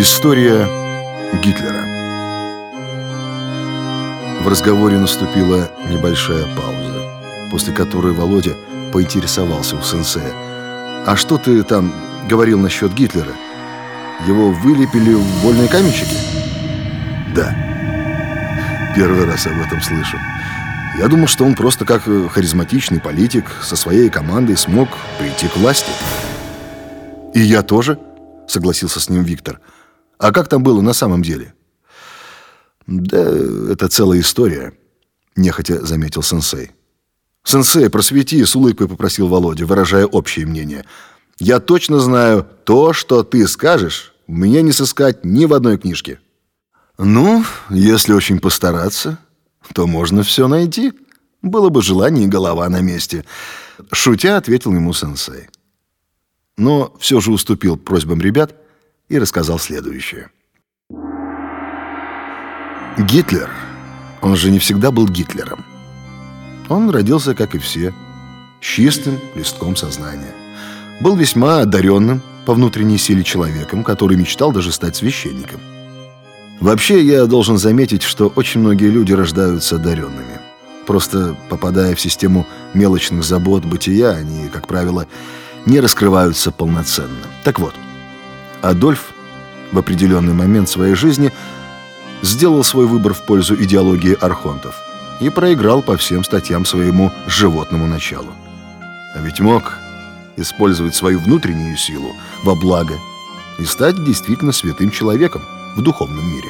История Гитлера В разговоре наступила небольшая пауза, после которой Володя поинтересовался у сенсея. «А что ты там говорил насчет Гитлера? Его вылепили в вольные каменщики?» «Да, первый раз об этом слышу. Я думал, что он просто как харизматичный политик со своей командой смог прийти к власти». «И я тоже», — согласился с ним Виктор. «А как там было на самом деле?» «Да это целая история», — нехотя заметил сенсей. «Сенсей, просвети», — с улыбкой попросил Володя, выражая общее мнение. «Я точно знаю, то, что ты скажешь, мне не сыскать ни в одной книжке». «Ну, если очень постараться, то можно все найти. Было бы желание и голова на месте», — шутя ответил ему сенсей но все же уступил просьбам ребят и рассказал следующее. Гитлер, он же не всегда был Гитлером. Он родился, как и все, с чистым листком сознания. Был весьма одаренным по внутренней силе человеком, который мечтал даже стать священником. Вообще, я должен заметить, что очень многие люди рождаются одаренными. Просто попадая в систему мелочных забот бытия, они, как правило, не раскрываются полноценно. Так вот, Адольф в определенный момент своей жизни сделал свой выбор в пользу идеологии архонтов и проиграл по всем статьям своему животному началу. А ведь мог использовать свою внутреннюю силу во благо и стать действительно святым человеком в духовном мире.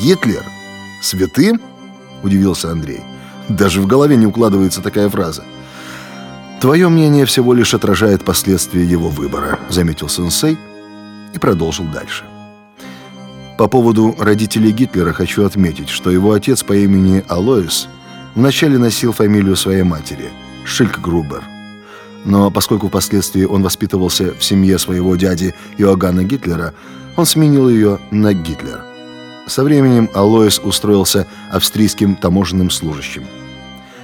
«Гитлер? Святым?» – удивился Андрей. «Даже в голове не укладывается такая фраза». «Твое мнение всего лишь отражает последствия его выбора», — заметил сенсей и продолжил дальше. По поводу родителей Гитлера хочу отметить, что его отец по имени Алоис вначале носил фамилию своей матери – Шилькгрубер. Но поскольку впоследствии он воспитывался в семье своего дяди Иоганна Гитлера, он сменил ее на Гитлер. Со временем Алоис устроился австрийским таможенным служащим.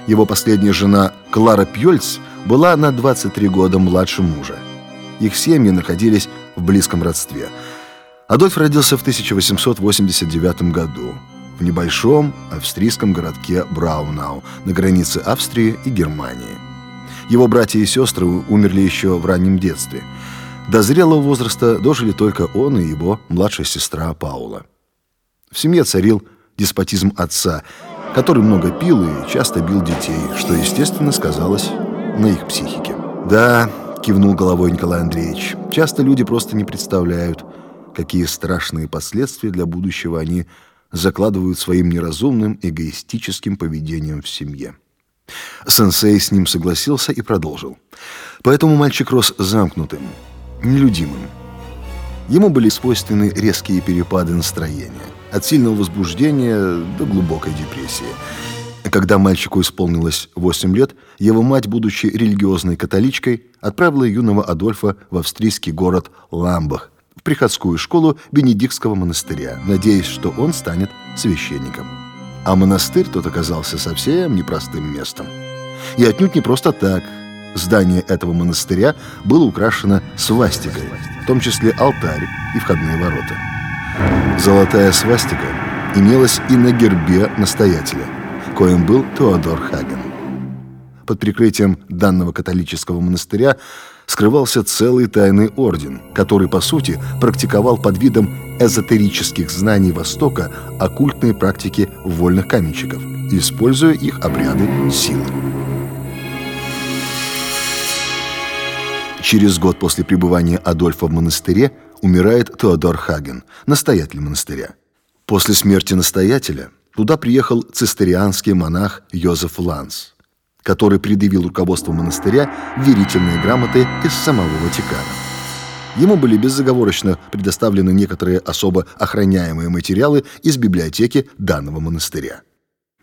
Его последняя жена Клара Пьольц была на 23 года младше мужа. Их семьи находились в близком родстве. Адольф родился в 1889 году в небольшом австрийском городке Браунау на границе Австрии и Германии. Его братья и сестры умерли еще в раннем детстве. До зрелого возраста дожили только он и его младшая сестра Паула. В семье царил деспотизм отца, который много пил и часто бил детей, что, естественно, сказалось на их психике. Да, кивнул головой Николай Андреевич, часто люди просто не представляют, какие страшные последствия для будущего они закладывают своим неразумным, эгоистическим поведением в семье. Сенсей с ним согласился и продолжил. Поэтому мальчик рос замкнутым, нелюдимым. Ему были свойственны резкие перепады настроения, от сильного возбуждения до глубокой депрессии – когда мальчику исполнилось 8 лет, его мать, будучи религиозной католичкой, отправила юного Адольфа в австрийский город Ламбах, в приходскую школу Бенедиктского монастыря, надеясь, что он станет священником. А монастырь тот оказался совсем непростым местом. И отнюдь не просто так. Здание этого монастыря было украшено свастикой, в том числе алтарь и входные ворота. Золотая свастика имелась и на гербе настоятеля – коим был Теодор Хаген. Под прикрытием данного католического монастыря скрывался целый тайный орден, который, по сути, практиковал под видом эзотерических знаний Востока оккультные практики вольных каменщиков, используя их обряды силы. Через год после пребывания Адольфа в монастыре умирает Теодор Хаген, настоятель монастыря. После смерти настоятеля Туда приехал цистерианский монах Йозеф Ланс, который предъявил руководству монастыря верительные грамоты из самого Ватикана. Ему были безоговорочно предоставлены некоторые особо охраняемые материалы из библиотеки данного монастыря.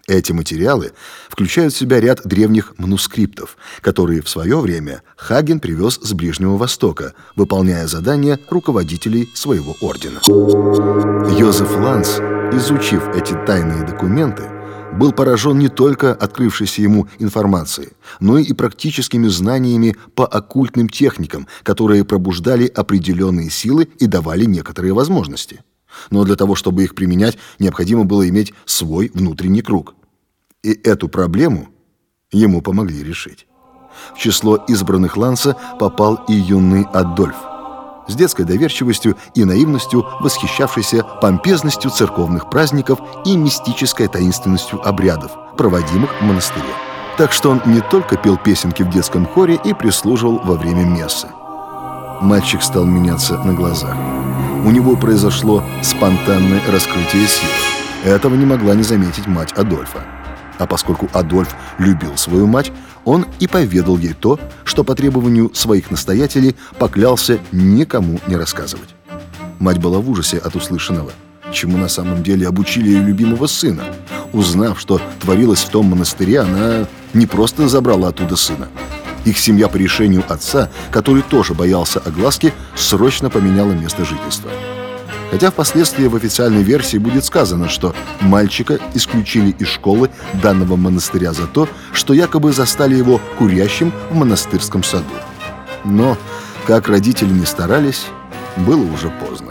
Эти материалы включают в себя ряд древних манускриптов, которые в свое время Хаген привез с Ближнего Востока, выполняя задания руководителей своего ордена. Йозеф Ланс, изучив эти тайные документы, был поражен не только открывшейся ему информацией, но и практическими знаниями по оккультным техникам, которые пробуждали определенные силы и давали некоторые возможности. Но для того, чтобы их применять, необходимо было иметь свой внутренний круг. И эту проблему ему помогли решить. В число избранных Ланса попал и юный Адольф – с детской доверчивостью и наивностью, восхищавшийся помпезностью церковных праздников и мистической таинственностью обрядов, проводимых в монастыре. Так что он не только пел песенки в детском хоре и прислуживал во время мессы. Мальчик стал меняться на глазах. У него произошло спонтанное раскрытие сил. Этого не могла не заметить мать Адольфа. А поскольку Адольф любил свою мать, он и поведал ей то, что по требованию своих настоятелей поклялся никому не рассказывать. Мать была в ужасе от услышанного, чему на самом деле обучили ее любимого сына. Узнав, что творилось в том монастыре, она не просто забрала оттуда сына. Их семья по решению отца, который тоже боялся огласки, срочно поменяла место жительства. Хотя впоследствии в официальной версии будет сказано, что мальчика исключили из школы данного монастыря за то, что якобы застали его курящим в монастырском саду. Но, как родители не старались, было уже поздно.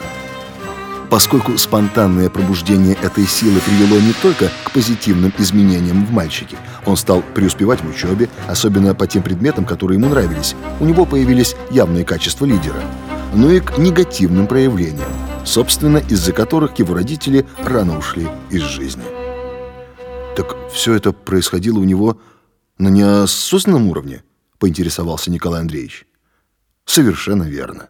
Поскольку спонтанное пробуждение этой силы привело не только к позитивным изменениям в мальчике, он стал преуспевать в учебе, особенно по тем предметам, которые ему нравились. У него появились явные качества лидера, но и к негативным проявлениям собственно, из-за которых его родители рано ушли из жизни. Так все это происходило у него на неосознанном уровне, поинтересовался Николай Андреевич. Совершенно верно.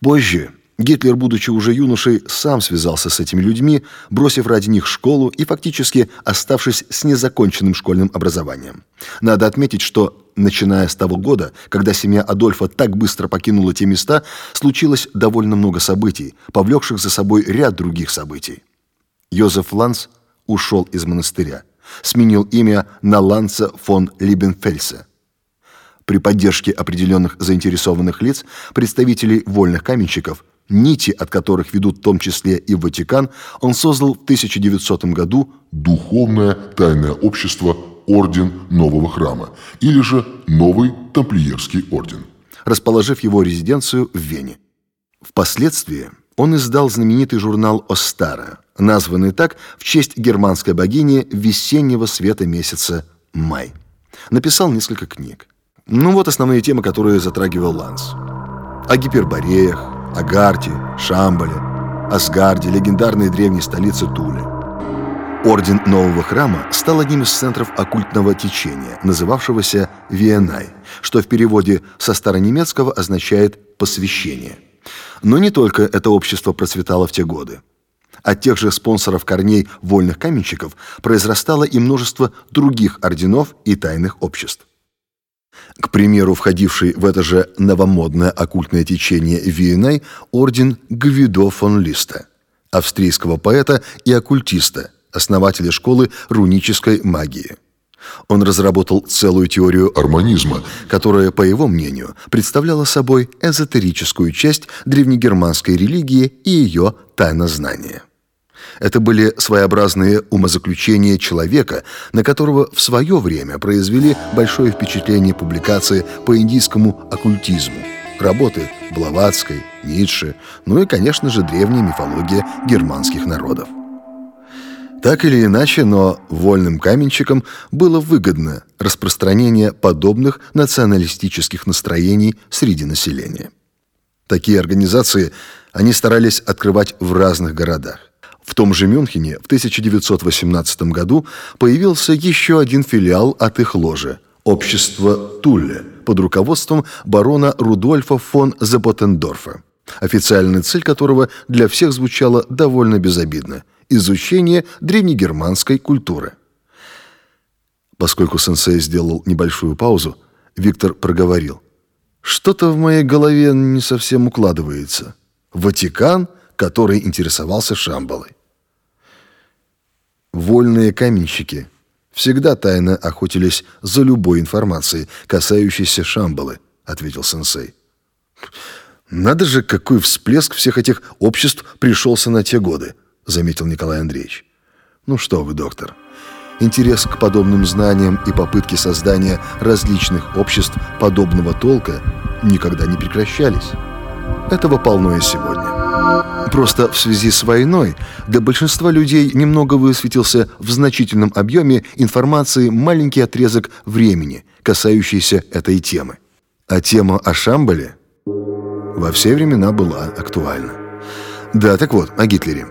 Позже Гитлер, будучи уже юношей, сам связался с этими людьми, бросив ради них школу и фактически оставшись с незаконченным школьным образованием. Надо отметить, что, начиная с того года, когда семья Адольфа так быстро покинула те места, случилось довольно много событий, повлекших за собой ряд других событий. Йозеф Ланс ушел из монастыря, сменил имя на Ланса фон Либенфельса. При поддержке определенных заинтересованных лиц, представителей вольных каменщиков – нити от которых ведут в том числе и в Ватикан, он создал в 1900 году Духовное тайное общество Орден Нового Храма или же Новый Тамплиерский Орден, расположив его резиденцию в Вене. Впоследствии он издал знаменитый журнал «Остара», названный так в честь германской богини весеннего света месяца Май. Написал несколько книг. Ну вот основные темы, которые затрагивал Ланс. О гипербореях, Агарте, Шамбале, Асгарде, легендарной древней столице Туле. Орден Нового Храма стал одним из центров оккультного течения, называвшегося Виенай, что в переводе со старонемецкого означает «посвящение». Но не только это общество процветало в те годы. От тех же спонсоров корней вольных каменщиков произрастало и множество других орденов и тайных обществ. К примеру, входивший в это же новомодное оккультное течение Виенай орден Гвидо фон Листа, австрийского поэта и оккультиста, основателя школы рунической магии. Он разработал целую теорию армонизма, которая, по его мнению, представляла собой эзотерическую часть древнегерманской религии и ее тайнознания. Это были своеобразные умозаключения человека, на которого в свое время произвели большое впечатление публикации по индийскому оккультизму, работы Блаватской, Ницше, ну и, конечно же, древняя мифология германских народов. Так или иначе, но вольным каменщикам было выгодно распространение подобных националистических настроений среди населения. Такие организации они старались открывать в разных городах. В том же Мюнхене в 1918 году появился еще один филиал от их ложи – Общество Тулле под руководством барона Рудольфа фон Заботендорфа, официальная цель которого для всех звучала довольно безобидно – изучение древнегерманской культуры. Поскольку сенсей сделал небольшую паузу, Виктор проговорил. «Что-то в моей голове не совсем укладывается. Ватикан – который интересовался Шамбалой. Вольные каменщики всегда тайно охотились за любой информацией, касающейся Шамбалы, ответил сенсей. Надо же, какой всплеск всех этих обществ пришелся на те годы, заметил Николай Андреевич. Ну что вы, доктор, интерес к подобным знаниям и попытки создания различных обществ подобного толка никогда не прекращались. Этого полно и сегодня. Просто в связи с войной для большинства людей немного высветился в значительном объеме информации маленький отрезок времени, касающийся этой темы. А тема о Шамбале во все времена была актуальна. Да, так вот, о Гитлере.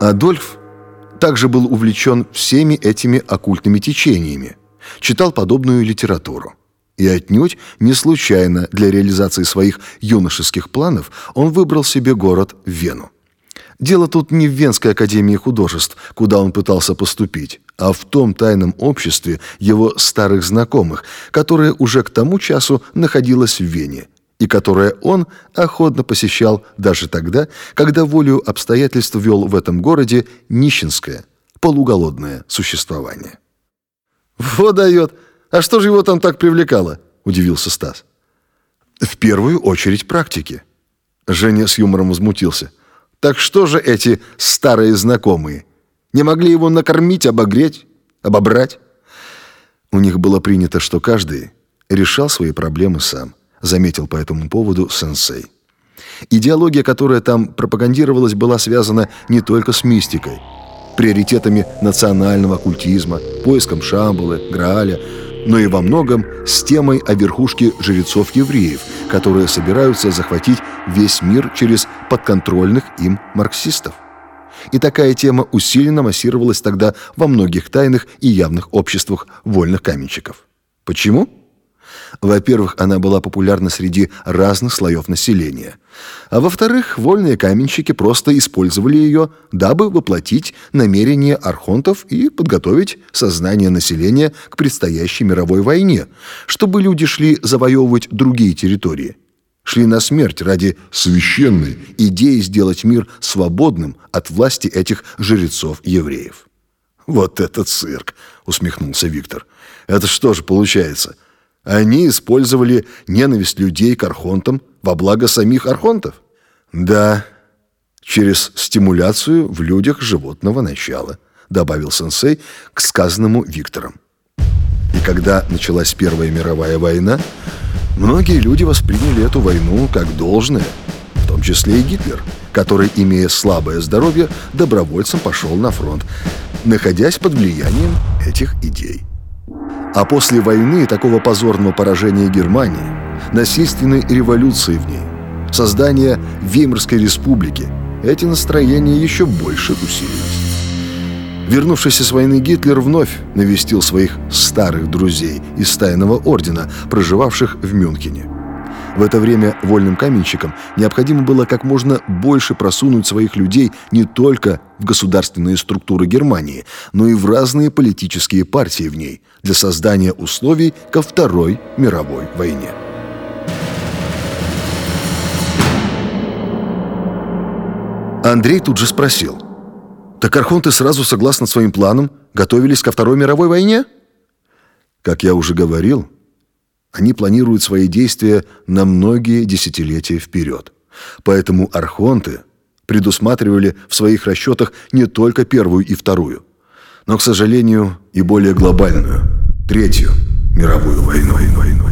Адольф также был увлечен всеми этими оккультными течениями, читал подобную литературу. И отнюдь не случайно для реализации своих юношеских планов он выбрал себе город Вену. Дело тут не в Венской академии художеств, куда он пытался поступить, а в том тайном обществе его старых знакомых, которое уже к тому часу находилось в Вене, и которое он охотно посещал даже тогда, когда волю обстоятельств вел в этом городе нищенское, полуголодное существование. «Вот дает! А что же его там так привлекало?» – удивился Стас. «В первую очередь практики». Женя с юмором возмутился. «Так что же эти старые знакомые? Не могли его накормить, обогреть, обобрать?» У них было принято, что каждый решал свои проблемы сам, заметил по этому поводу сенсей. Идеология, которая там пропагандировалась, была связана не только с мистикой, приоритетами национального оккультизма, поиском Шамбалы, Грааля, но и во многом с темой о верхушке жрецов-евреев, которые собираются захватить весь мир через подконтрольных им марксистов. И такая тема усиленно массировалась тогда во многих тайных и явных обществах вольных каменщиков. Почему? Во-первых, она была популярна среди разных слоев населения. А во-вторых, вольные каменщики просто использовали ее, дабы воплотить намерения архонтов и подготовить сознание населения к предстоящей мировой войне, чтобы люди шли завоевывать другие территории. Шли на смерть ради священной идеи сделать мир свободным от власти этих жрецов-евреев. «Вот этот цирк!» — усмехнулся Виктор. «Это что же получается?» Они использовали ненависть людей к архонтам во благо самих архонтов? Да, через стимуляцию в людях животного начала, добавил сенсей к сказанному Виктором. И когда началась Первая мировая война, многие люди восприняли эту войну как должное, в том числе и Гитлер, который, имея слабое здоровье, добровольцем пошел на фронт, находясь под влиянием этих идей. А после войны такого позорного поражения Германии, насильственной революции в ней, создания Веймарской республики, эти настроения еще больше усилились. Вернувшийся с войны Гитлер вновь навестил своих старых друзей из тайного ордена, проживавших в Мюнхене. В это время вольным каменщикам необходимо было как можно больше просунуть своих людей не только в государственные структуры Германии, но и в разные политические партии в ней для создания условий ко Второй мировой войне. Андрей тут же спросил. «Так архонты сразу, согласно своим планам, готовились ко Второй мировой войне?» Как я уже говорил, они планируют свои действия на многие десятилетия вперед. Поэтому архонты предусматривали в своих расчетах не только первую и вторую, но, к сожалению, и более глобальную, третью мировую войну. войну.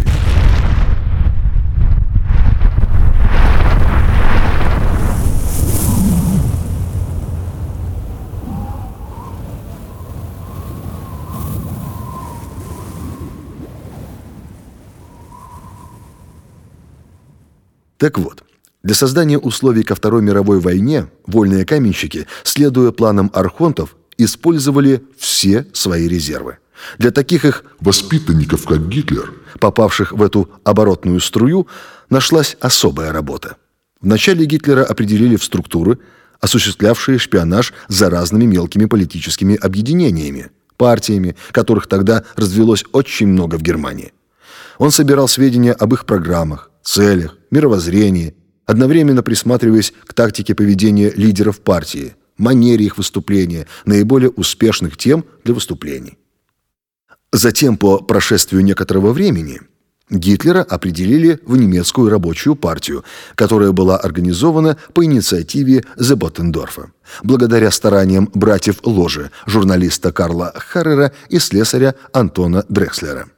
Так вот, для создания условий ко Второй мировой войне вольные каменщики, следуя планам архонтов, использовали все свои резервы. Для таких их воспитанников, как Гитлер, попавших в эту оборотную струю, нашлась особая работа. Вначале Гитлера определили в структуры, осуществлявшие шпионаж за разными мелкими политическими объединениями, партиями, которых тогда развелось очень много в Германии. Он собирал сведения об их программах, целях, мировоззрении, одновременно присматриваясь к тактике поведения лидеров партии, манере их выступления, наиболее успешных тем для выступлений. Затем, по прошествию некоторого времени, Гитлера определили в немецкую рабочую партию, которая была организована по инициативе Зеботендорфа, благодаря стараниям братьев Ложи, журналиста Карла Харрера и слесаря Антона Дрекслера.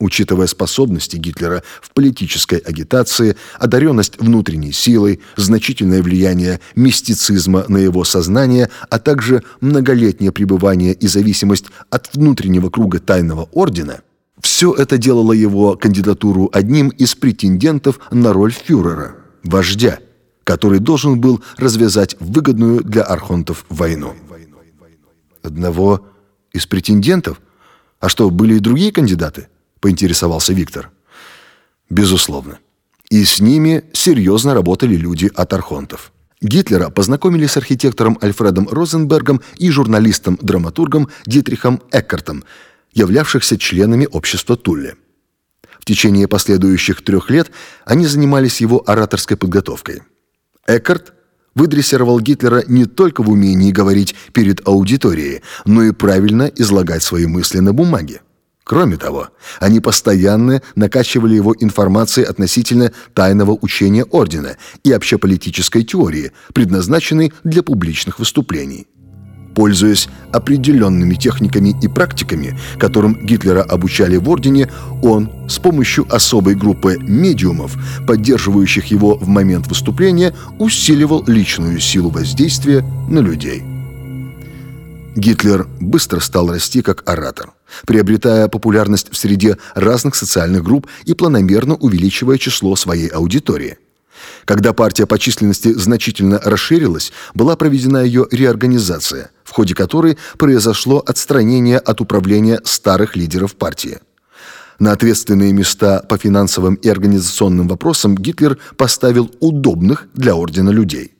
Учитывая способности Гитлера в политической агитации, одаренность внутренней силой, значительное влияние мистицизма на его сознание, а также многолетнее пребывание и зависимость от внутреннего круга тайного ордена, все это делало его кандидатуру одним из претендентов на роль фюрера, вождя, который должен был развязать выгодную для архонтов войну. Одного из претендентов? А что, были и другие кандидаты? Поинтересовался Виктор. Безусловно. И с ними серьезно работали люди от архонтов. Гитлера познакомили с архитектором Альфредом Розенбергом и журналистом-драматургом Дитрихом Эккартом, являвшихся членами общества Тулли. В течение последующих трех лет они занимались его ораторской подготовкой. Эккарт выдрессировал Гитлера не только в умении говорить перед аудиторией, но и правильно излагать свои мысли на бумаге. Кроме того, они постоянно накачивали его информацией относительно тайного учения ордена и общеполитической теории, предназначенной для публичных выступлений. Пользуясь определенными техниками и практиками, которым Гитлера обучали в Ордене, он с помощью особой группы медиумов, поддерживающих его в момент выступления, усиливал личную силу воздействия на людей. Гитлер быстро стал расти как оратор, приобретая популярность в среде разных социальных групп и планомерно увеличивая число своей аудитории. Когда партия по численности значительно расширилась, была проведена ее реорганизация, в ходе которой произошло отстранение от управления старых лидеров партии. На ответственные места по финансовым и организационным вопросам Гитлер поставил удобных для ордена людей –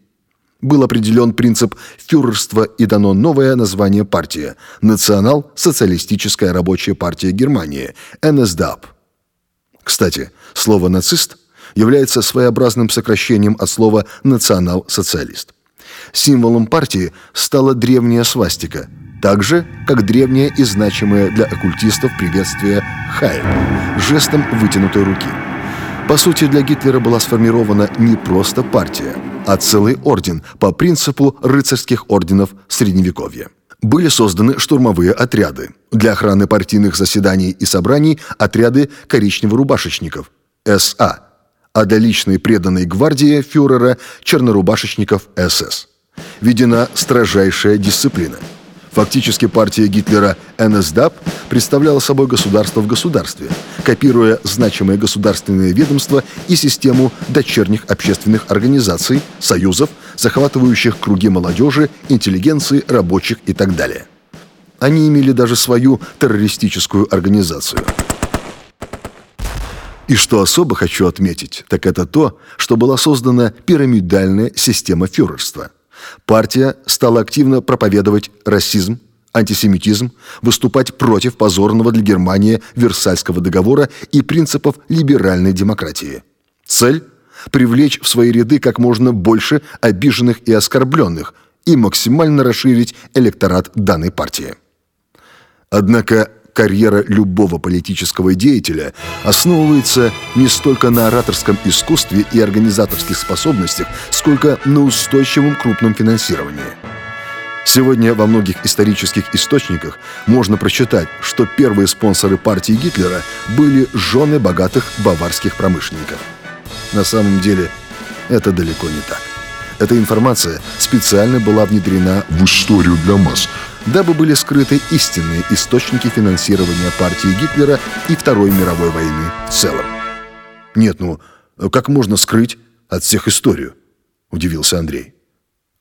был определен принцип фюрерства и дано новое название партии – Национал-социалистическая рабочая партия Германии – НСДАП. Кстати, слово «нацист» является своеобразным сокращением от слова «национал-социалист». Символом партии стала древняя свастика, так же, как древнее и значимое для оккультистов приветствие «Хайль» – жестом вытянутой руки. По сути, для Гитлера была сформирована не просто партия – а целый орден по принципу рыцарских орденов Средневековья. Были созданы штурмовые отряды. Для охраны партийных заседаний и собраний отряды коричневорубашечников СА, а для личной преданной гвардии фюрера чернорубашечников СС. Введена строжайшая дисциплина – Фактически партия Гитлера НСДАП представляла собой государство в государстве, копируя значимые государственные ведомства и систему дочерних общественных организаций, союзов, захватывающих круги молодежи, интеллигенции, рабочих и так далее. Они имели даже свою террористическую организацию. И что особо хочу отметить, так это то, что была создана пирамидальная система фюрерства – Партия стала активно проповедовать расизм, антисемитизм, выступать против позорного для Германии Версальского договора и принципов либеральной демократии. Цель – привлечь в свои ряды как можно больше обиженных и оскорбленных и максимально расширить электорат данной партии. Однако карьера любого политического деятеля основывается не столько на ораторском искусстве и организаторских способностях, сколько на устойчивом крупном финансировании. Сегодня во многих исторических источниках можно прочитать, что первые спонсоры партии Гитлера были жены богатых баварских промышленников. На самом деле это далеко не так. Эта информация специально была внедрена в историю для масс, дабы были скрыты истинные источники финансирования партии Гитлера и Второй мировой войны в целом. «Нет, ну, как можно скрыть от всех историю?» – удивился Андрей.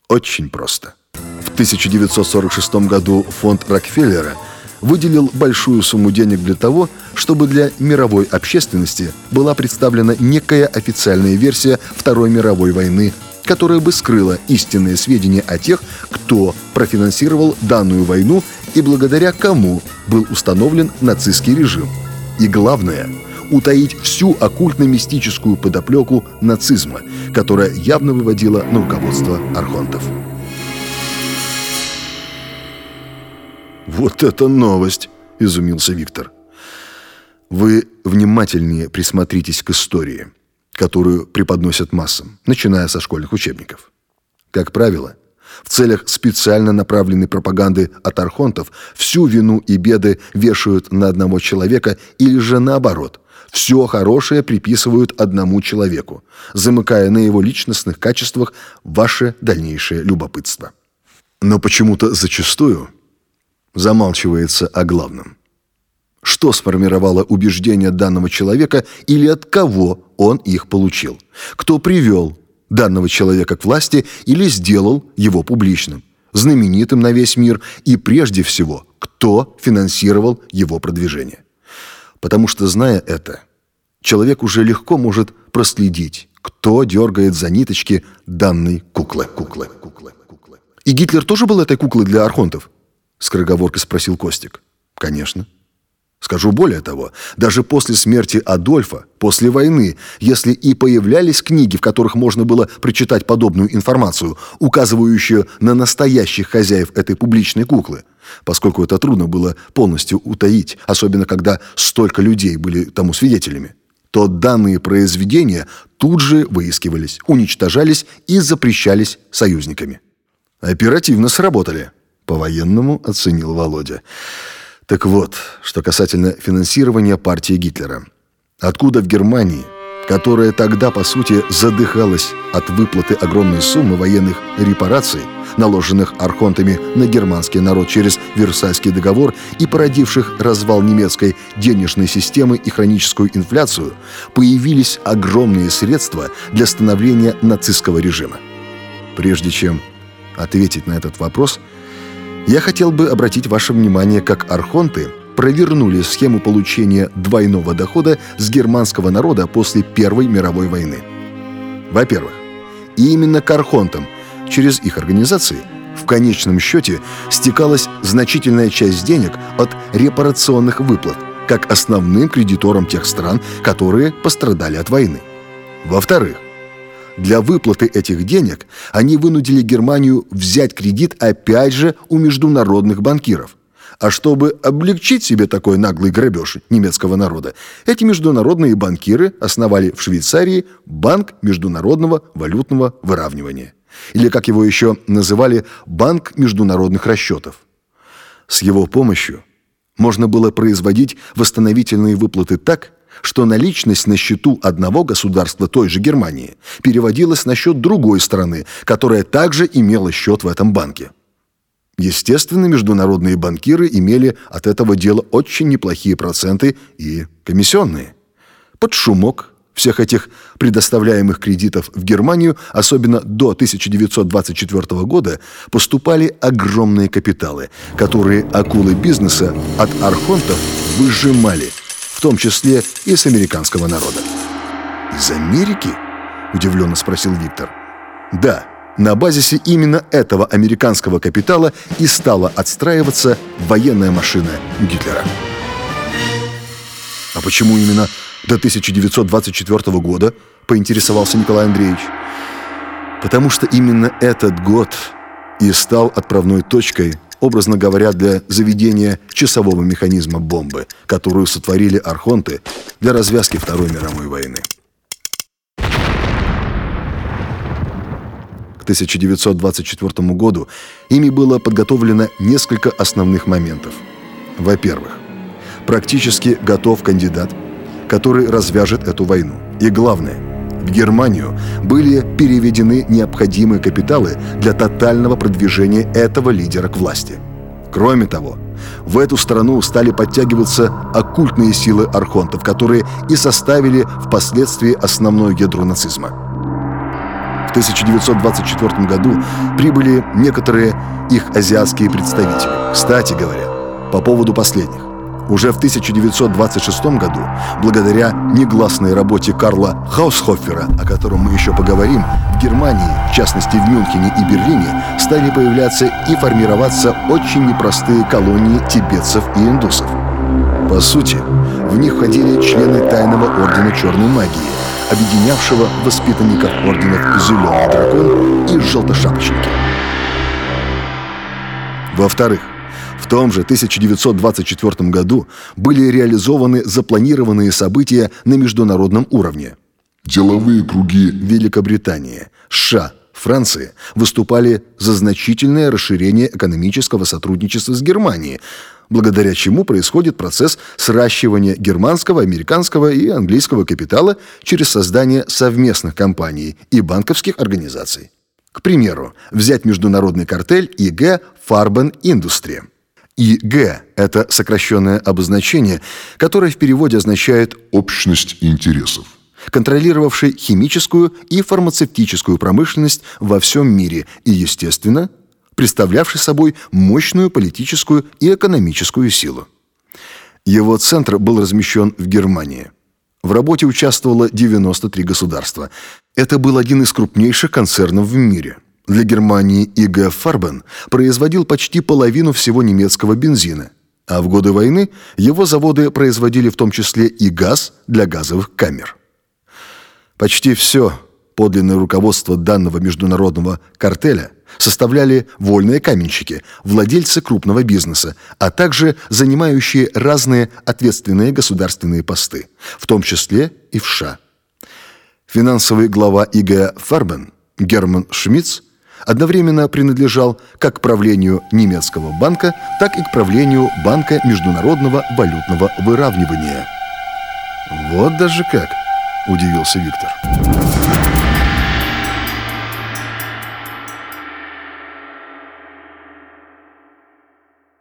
«Очень просто. В 1946 году фонд Рокфеллера выделил большую сумму денег для того, чтобы для мировой общественности была представлена некая официальная версия Второй мировой войны которая бы скрыла истинные сведения о тех, кто профинансировал данную войну и благодаря кому был установлен нацистский режим. И главное – утаить всю оккультно-мистическую подоплеку нацизма, которая явно выводила на руководство архонтов. «Вот это новость!» – изумился Виктор. Вы внимательнее присмотритесь к истории, которую преподносят массам, начиная со школьных учебников. Как правило, в целях специально направленной пропаганды от архонтов всю вину и беды вешают на одного человека или же наоборот, все хорошее приписывают одному человеку, замыкая на его личностных качествах ваше дальнейшее любопытство. Но почему-то зачастую замалчивается о главном. Что сформировало убеждения данного человека или от кого он их получил? Кто привел данного человека к власти или сделал его публичным, знаменитым на весь мир и прежде всего, кто финансировал его продвижение? Потому что, зная это, человек уже легко может проследить, кто дергает за ниточки данной куклы. куклы, куклы, куклы. «И Гитлер тоже был этой куклой для архонтов?» — скороговоркой спросил Костик. «Конечно». Скажу более того, даже после смерти Адольфа, после войны, если и появлялись книги, в которых можно было прочитать подобную информацию, указывающую на настоящих хозяев этой публичной куклы, поскольку это трудно было полностью утаить, особенно когда столько людей были тому свидетелями, то данные произведения тут же выискивались, уничтожались и запрещались союзниками. Оперативно сработали, по-военному оценил Володя. Так вот, что касательно финансирования партии Гитлера. Откуда в Германии, которая тогда, по сути, задыхалась от выплаты огромной суммы военных репараций, наложенных архонтами на германский народ через Версальский договор и породивших развал немецкой денежной системы и хроническую инфляцию, появились огромные средства для становления нацистского режима. Прежде чем ответить на этот вопрос – я хотел бы обратить ваше внимание, как архонты провернули схему получения двойного дохода с германского народа после Первой мировой войны. Во-первых, именно к архонтам через их организации в конечном счете стекалась значительная часть денег от репарационных выплат, как основным кредиторам тех стран, которые пострадали от войны. Во-вторых, для выплаты этих денег они вынудили Германию взять кредит опять же у международных банкиров. А чтобы облегчить себе такой наглый грабеж немецкого народа, эти международные банкиры основали в Швейцарии Банк международного валютного выравнивания. Или, как его еще называли, Банк международных расчетов. С его помощью можно было производить восстановительные выплаты так, что наличность на счету одного государства той же Германии переводилась на счет другой страны, которая также имела счет в этом банке. Естественно, международные банкиры имели от этого дела очень неплохие проценты и комиссионные. Под шумок всех этих предоставляемых кредитов в Германию, особенно до 1924 года, поступали огромные капиталы, которые акулы бизнеса от архонтов выжимали – в том числе и с американского народа. «Из Америки?» – удивленно спросил Виктор. «Да, на базисе именно этого американского капитала и стала отстраиваться военная машина Гитлера». «А почему именно до 1924 года?» – поинтересовался Николай Андреевич. «Потому что именно этот год и стал отправной точкой образно говоря, для заведения часового механизма бомбы, которую сотворили архонты для развязки Второй мировой войны. К 1924 году ими было подготовлено несколько основных моментов. Во-первых, практически готов кандидат, который развяжет эту войну. И главное – в Германию были переведены необходимые капиталы для тотального продвижения этого лидера к власти. Кроме того, в эту страну стали подтягиваться оккультные силы архонтов, которые и составили впоследствии основное ядро нацизма. В 1924 году прибыли некоторые их азиатские представители. Кстати говоря, по поводу последних. Уже в 1926 году, благодаря негласной работе Карла Хаусхофера, о котором мы еще поговорим, в Германии, в частности в Мюнхене и Берлине, стали появляться и формироваться очень непростые колонии тибетцев и индусов. По сути, в них входили члены тайного ордена черной магии, объединявшего воспитанников орденов «Зеленый дракон» и «Желтошапочники». Во-вторых, В том же 1924 году были реализованы запланированные события на международном уровне. Деловые круги Великобритании, США, Франции выступали за значительное расширение экономического сотрудничества с Германией, благодаря чему происходит процесс сращивания германского, американского и английского капитала через создание совместных компаний и банковских организаций. К примеру, взять международный картель ИГ «Фарбен Индустрия». ИГ – это сокращенное обозначение, которое в переводе означает «общность интересов» контролировавший химическую и фармацевтическую промышленность во всем мире и, естественно, представлявший собой мощную политическую и экономическую силу. Его центр был размещен в Германии. В работе участвовало 93 государства. Это был один из крупнейших концернов в мире. Для Германии ИГ Фарбен производил почти половину всего немецкого бензина, а в годы войны его заводы производили в том числе и газ для газовых камер. Почти все подлинное руководство данного международного картеля составляли вольные каменщики, владельцы крупного бизнеса, а также занимающие разные ответственные государственные посты, в том числе и в США. Финансовый глава ИГ Фарбен Герман Шмидц одновременно принадлежал как к правлению немецкого банка, так и к правлению Банка международного валютного выравнивания. Вот даже как – удивился Виктор.